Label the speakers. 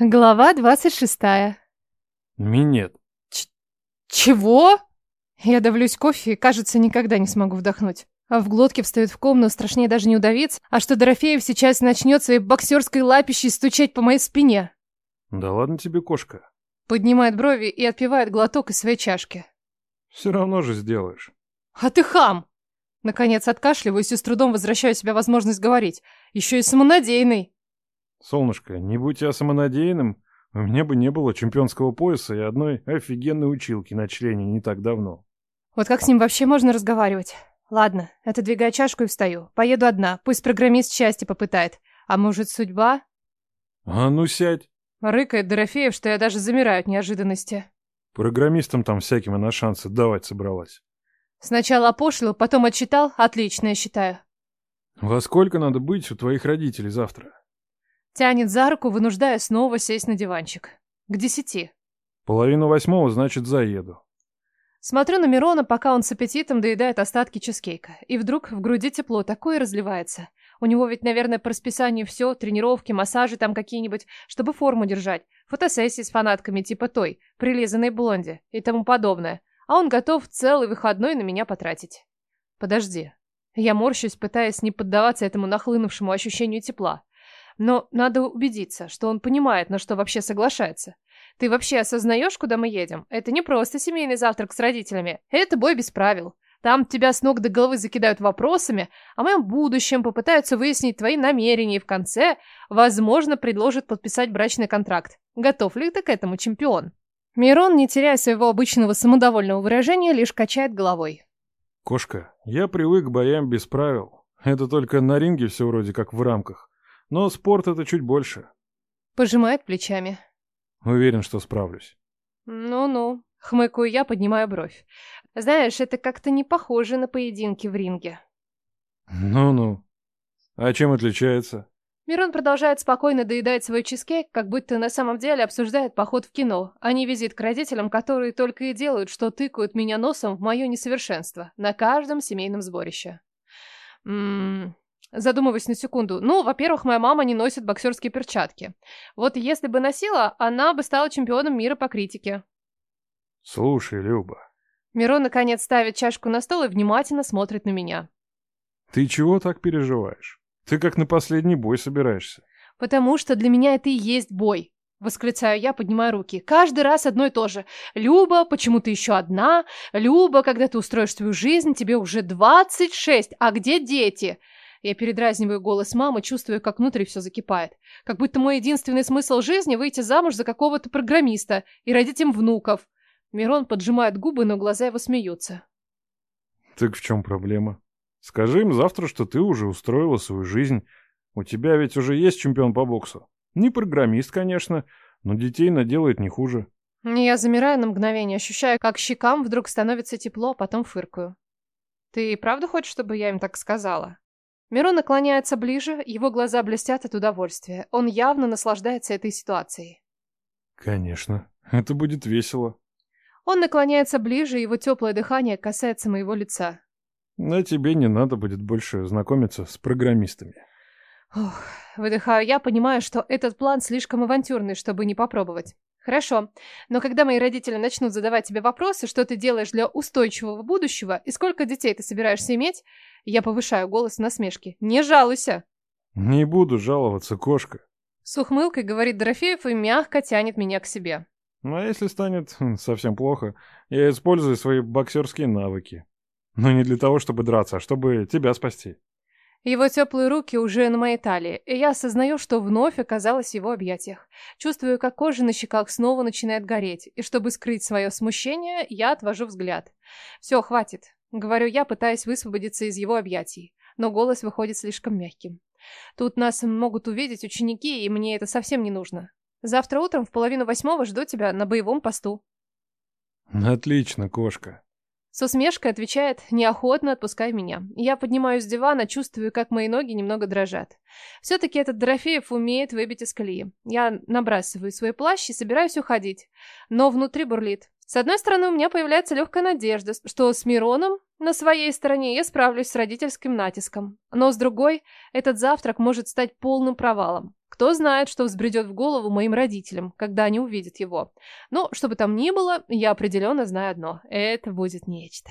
Speaker 1: Глава двадцать шестая.
Speaker 2: Минет.
Speaker 1: Чего? Я давлюсь кофе и, кажется, никогда не смогу вдохнуть. А в глотке встает в комну, страшнее даже не удавиться, а что Дорофеев сейчас начнет своей боксерской лапищей стучать по моей спине.
Speaker 2: Да ладно тебе, кошка.
Speaker 1: Поднимает брови и отпивает глоток из своей чашки.
Speaker 2: Все равно же сделаешь.
Speaker 1: А ты хам! Наконец откашливаюсь и с трудом возвращаю себе возможность говорить. Еще и самонадеянный.
Speaker 2: Солнышко, не будь я самонадеянным, у меня бы не было чемпионского пояса и одной офигенной училки на члене не так давно.
Speaker 1: Вот как с ним вообще можно разговаривать? Ладно, отодвигаю чашку и встаю. Поеду одна, пусть программист счастье попытает. А может, судьба?
Speaker 2: А ну сядь.
Speaker 1: Рыкает Дорофеев, что я даже замираю от неожиданности.
Speaker 2: Программистам там всяким она шансы давать собралась.
Speaker 1: Сначала опошлил, потом отчитал. Отлично, я считаю.
Speaker 2: Во сколько надо быть у твоих родителей завтра?
Speaker 1: Тянет за руку, вынуждая снова сесть на диванчик. К десяти.
Speaker 2: Половину восьмого, значит, заеду.
Speaker 1: Смотрю на Мирона, пока он с аппетитом доедает остатки чизкейка. И вдруг в груди тепло такое разливается. У него ведь, наверное, по расписанию все, тренировки, массажи там какие-нибудь, чтобы форму держать, фотосессии с фанатками типа той, прилизанной блонде и тому подобное. А он готов целый выходной на меня потратить. Подожди. Я морщусь, пытаясь не поддаваться этому нахлынувшему ощущению тепла. Но надо убедиться, что он понимает, на что вообще соглашается. Ты вообще осознаешь, куда мы едем? Это не просто семейный завтрак с родителями. Это бой без правил. Там тебя с ног до головы закидают вопросами, о моем будущем попытаются выяснить твои намерения и в конце, возможно, предложат подписать брачный контракт. Готов ли ты к этому, чемпион? Мирон, не теряя своего обычного самодовольного выражения, лишь качает головой.
Speaker 2: Кошка, я привык к боям без правил. Это только на ринге все вроде как в рамках. Но спорт это чуть больше.
Speaker 1: Пожимает плечами.
Speaker 2: Уверен, что справлюсь.
Speaker 1: Ну-ну, хмыкаю я, поднимаю бровь. Знаешь, это как-то не похоже на поединки в ринге.
Speaker 2: Ну-ну. А чем отличается?
Speaker 1: Мирон продолжает спокойно доедать свой чизкейк, как будто на самом деле обсуждает поход в кино, а не визит к родителям, которые только и делают, что тыкают меня носом в мое несовершенство на каждом семейном сборище. Ммм... Задумываюсь на секунду. Ну, во-первых, моя мама не носит боксерские перчатки. Вот если бы носила, она бы стала чемпионом мира по критике.
Speaker 2: Слушай, Люба.
Speaker 1: Мирон, наконец, ставит чашку на стол и внимательно смотрит на меня.
Speaker 2: Ты чего так переживаешь? Ты как на последний бой собираешься.
Speaker 1: Потому что для меня это и есть бой. Восклицаю я, поднимая руки. Каждый раз одно и то же. Люба, почему ты еще одна? Люба, когда ты устроишь свою жизнь, тебе уже 26, а где дети? Я передразниваю голос мамы, чувствую, как внутри все закипает. Как будто мой единственный смысл жизни – выйти замуж за какого-то программиста и родить им внуков. Мирон поджимает губы, но глаза его смеются.
Speaker 2: Так в чем проблема? Скажи им завтра, что ты уже устроила свою жизнь. У тебя ведь уже есть чемпион по боксу. Не программист, конечно, но детей наделает не хуже.
Speaker 1: Я замираю на мгновение, ощущаю, как щекам вдруг становится тепло, а потом фыркаю. Ты правда хочешь, чтобы я им так сказала? Мирон наклоняется ближе, его глаза блестят от удовольствия. Он явно наслаждается этой ситуацией.
Speaker 2: Конечно, это будет весело.
Speaker 1: Он наклоняется ближе, его теплое дыхание касается моего лица.
Speaker 2: А тебе не надо будет больше знакомиться с программистами.
Speaker 1: Ох, выдыхаю я, понимаю, что этот план слишком авантюрный, чтобы не попробовать. Хорошо, но когда мои родители начнут задавать тебе вопросы, что ты делаешь для устойчивого будущего и сколько детей ты собираешься иметь, я повышаю голос насмешки. Не жалуйся.
Speaker 2: Не буду жаловаться, кошка.
Speaker 1: С ухмылкой говорит Дорофеев и мягко тянет меня к себе.
Speaker 2: Ну а если станет хм, совсем плохо, я использую свои боксерские навыки. Но не для того, чтобы драться, а чтобы тебя спасти.
Speaker 1: Его теплые руки уже на моей талии, и я осознаю, что вновь оказалась в его объятиях. Чувствую, как кожа на щеках снова начинает гореть, и чтобы скрыть свое смущение, я отвожу взгляд. «Все, хватит», — говорю я, пытаясь высвободиться из его объятий, но голос выходит слишком мягким. «Тут нас могут увидеть ученики, и мне это совсем не нужно. Завтра утром в половину восьмого жду тебя на боевом посту».
Speaker 2: «Отлично, кошка»,
Speaker 1: с усмешкой отвечает, неохотно отпускай меня. Я поднимаюсь с дивана, чувствую, как мои ноги немного дрожат. Все-таки этот Дорофеев умеет выбить из колеи. Я набрасываю свой плащ и собираюсь уходить. Но внутри бурлит. С одной стороны, у меня появляется легкая надежда, что с Мироном на своей стороне я справлюсь с родительским натиском. Но с другой, этот завтрак может стать полным провалом. Кто знает, что взбредет в голову моим родителям, когда они увидят его. Но, что бы там ни было, я определенно знаю одно. Это будет нечто.